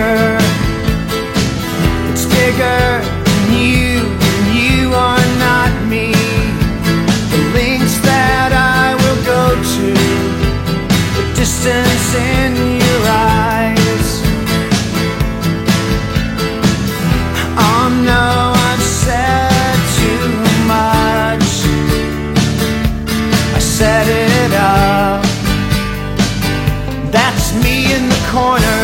bigger. It's bigger than you, and you are not me. The links that I will go to, the distance in your eyes. Oh no, I've said too much. I set it up. That's me in the corner.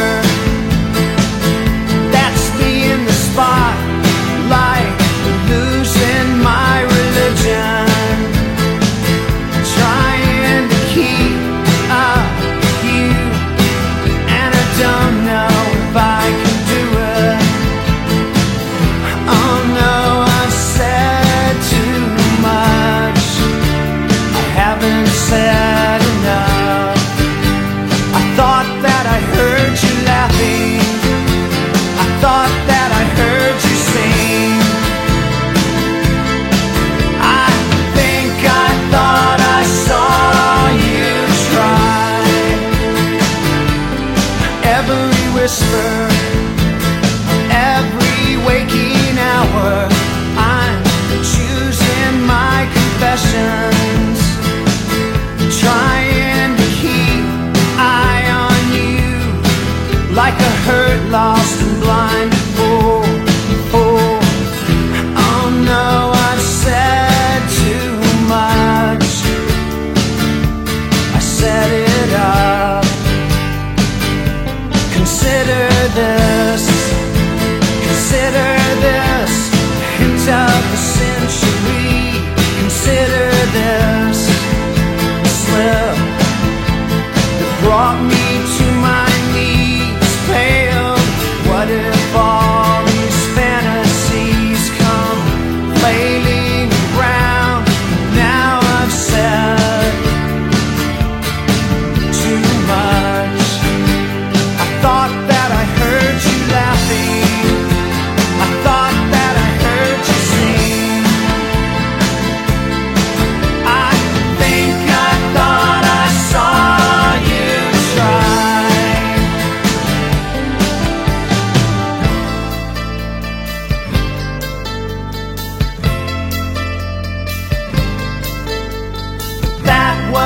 whisper. brought me to my knees. What if all these fantasies come?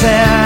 said